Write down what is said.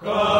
God.